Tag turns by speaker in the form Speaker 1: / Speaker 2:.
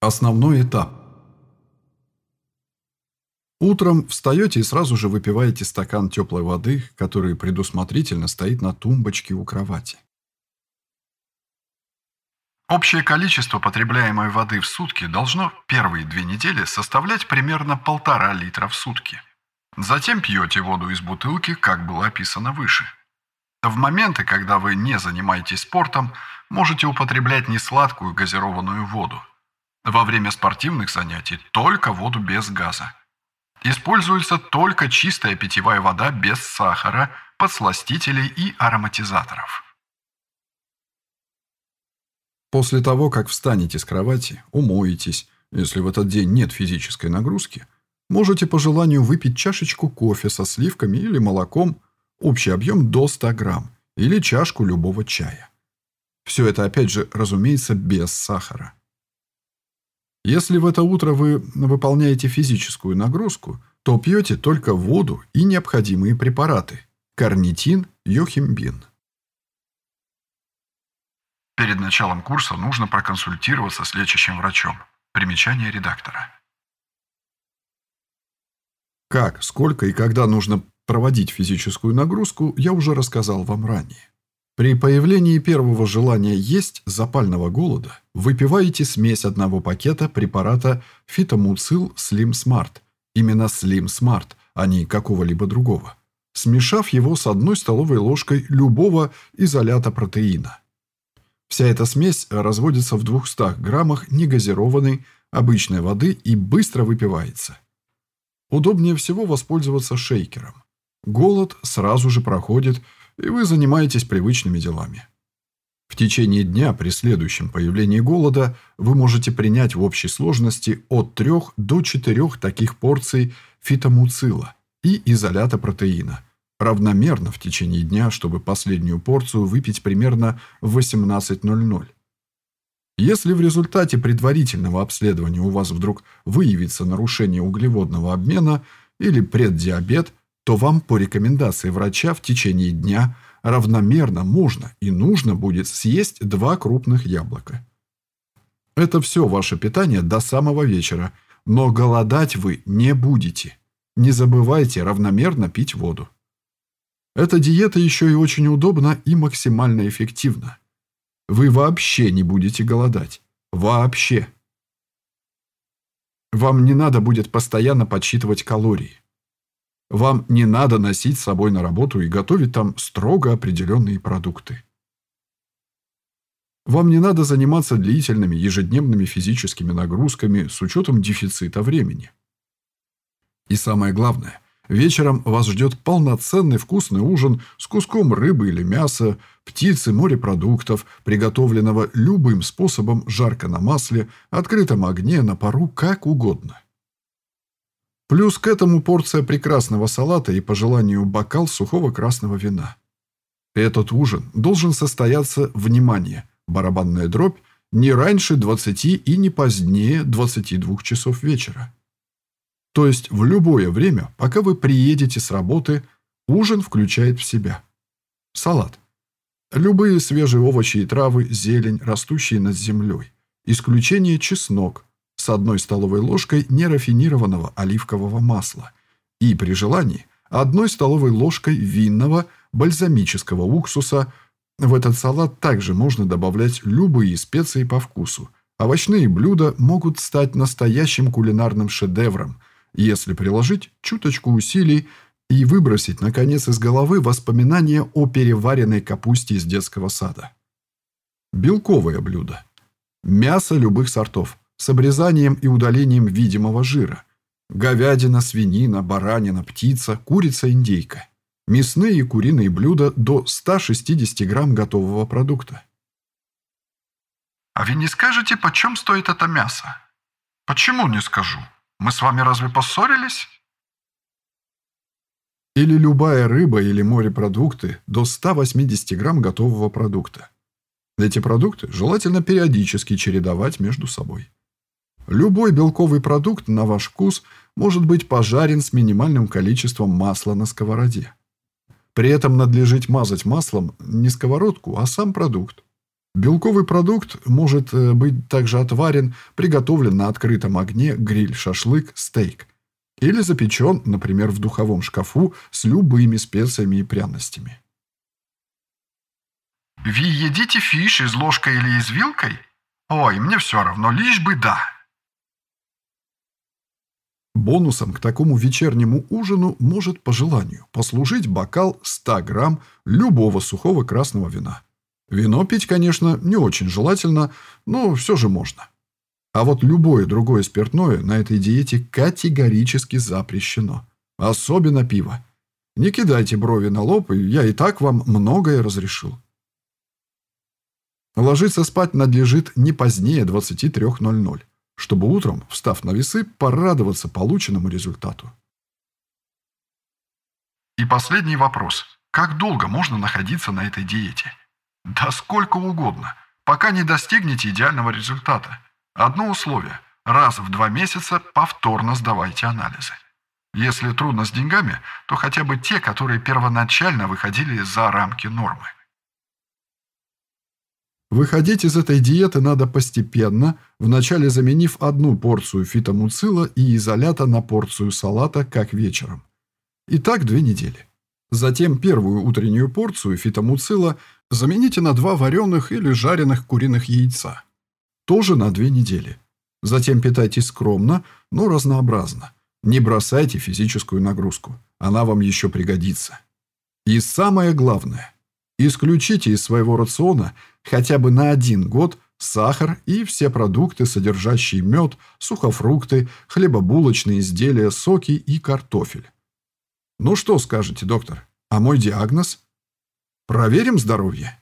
Speaker 1: Основной этап. Утром встаете и сразу же выпиваете стакан теплой воды, который предусмотрительно стоит на тумбочке у кровати. Общее количество потребляемой воды в сутки должно первые две недели составлять примерно полтора литра в сутки. Затем пьете воду из бутылки, как было описано выше. В моменты, когда вы не занимаетесь спортом, можете употреблять несладкую газированную воду. Во время спортивных занятий только воду без газа. Используется только чистая питьевая вода без сахара, подсластителей и ароматизаторов. После того, как встанете с кровати, умоетесь, если в этот день нет физической нагрузки, можете по желанию выпить чашечку кофе со сливками или молоком, общий объем до 100 грамм, или чашку любого чая. Все это, опять же, разумеется, без сахара. Если в это утро вы выполняете физическую нагрузку, то пьете только воду и необходимые препараты – карнитин, йохимбин. Перед началом курса нужно проконсультироваться с лечащим врачом. Примечание редактора. Как, сколько и когда нужно проводить физическую нагрузку, я уже рассказал вам ранее. При появлении первого желания есть запального голода выпиваете смесь одного пакета препарата фитомуцил Slim Smart. Именно Slim Smart, а не какого-либо другого. Смешав его с одной столовой ложкой любого изолята протеина. Вся эта смесь разводится в 200 граммах негазированной обычной воды и быстро выпивается. Удобнее всего воспользоваться шейкером. Голод сразу же проходит – и вы занимаетесь привычными делами. В течение дня при следующем появлении голода вы можете принять в общей сложности от 3 до 4 таких порций фитомуцила и изолята протеина, равномерно в течение дня, чтобы последнюю порцию выпить примерно в 18.00. Если в результате предварительного обследования у вас вдруг выявится нарушение углеводного обмена или преддиабет – то вам по рекомендации врача в течение дня равномерно можно и нужно будет съесть два крупных яблока. Это все ваше питание до самого вечера, но голодать вы не будете. Не забывайте равномерно пить воду. Эта диета еще и очень удобна и максимально эффективна. Вы вообще не будете голодать. Вообще. Вам не надо будет постоянно подсчитывать калории. Вам не надо носить с собой на работу и готовить там строго определенные продукты. Вам не надо заниматься длительными ежедневными физическими нагрузками с учетом дефицита времени. И самое главное, вечером вас ждет полноценный вкусный ужин с куском рыбы или мяса, птицы, морепродуктов, приготовленного любым способом жарко на масле, открытом огне, на пару, как угодно. Плюс к этому порция прекрасного салата и, по желанию, бокал сухого красного вина. Этот ужин должен состояться, внимание, барабанная дробь, не раньше 20 и не позднее 22 часов вечера. То есть в любое время, пока вы приедете с работы, ужин включает в себя. Салат. Любые свежие овощи и травы, зелень, растущие над землей. Исключение чеснок, с одной столовой ложкой нерафинированного оливкового масла и, при желании, одной столовой ложкой винного бальзамического уксуса. В этот салат также можно добавлять любые специи по вкусу. Овощные блюда могут стать настоящим кулинарным шедевром, если приложить чуточку усилий и выбросить, наконец, из головы воспоминания о переваренной капусте из детского сада. Белковое блюдо. Мясо любых сортов – с обрезанием и удалением видимого жира. Говядина, свинина, баранина, птица, курица, индейка. Мясные и куриные блюда до 160 грамм готового продукта.
Speaker 2: А вы не скажете, почем стоит это мясо? Почему не скажу? Мы с вами разве поссорились?
Speaker 1: Или любая рыба или морепродукты до 180 грамм готового продукта. Эти продукты желательно периодически чередовать между собой. Любой белковый продукт на ваш вкус может быть пожарен с минимальным количеством масла на сковороде. При этом надлежит мазать маслом не сковородку, а сам продукт. Белковый продукт может э, быть также отварен, приготовлен на открытом огне, гриль, шашлык, стейк. Или запечен, например, в духовом шкафу с любыми специями и пряностями.
Speaker 2: Вы едите фиш из ложкой или из вилкой? Ой, мне все равно, лишь бы да.
Speaker 1: Бонусом к такому вечернему ужину может по желанию послужить бокал 100 грамм любого сухого красного вина. Вино пить, конечно, не очень желательно, но все же можно. А вот любое другое спиртное на этой диете категорически запрещено. Особенно пиво. Не кидайте брови на лоб, я и так вам многое разрешил. Ложиться спать надлежит не позднее 23.00, чтобы утром, встав на весы, порадоваться полученному результату.
Speaker 2: И последний вопрос. Как долго можно находиться на этой диете? Да сколько угодно, пока не достигнете идеального результата. Одно условие. Раз в два месяца повторно сдавайте анализы. Если трудно с деньгами, то хотя бы те, которые первоначально выходили за рамки нормы.
Speaker 1: Выходить из этой диеты надо постепенно, вначале заменив одну порцию фитомуцила и изолята на порцию салата, как вечером. И так две недели. Затем первую утреннюю порцию фитомуцила замените на два вареных или жареных куриных яйца. Тоже на две недели. Затем питайтесь скромно, но разнообразно. Не бросайте физическую нагрузку. Она вам еще пригодится. И самое главное. Исключите из своего рациона хотя бы на один год сахар и все продукты, содержащие мед, сухофрукты, хлебобулочные изделия, соки и картофель. Ну что скажете, доктор? А мой диагноз? Проверим здоровье?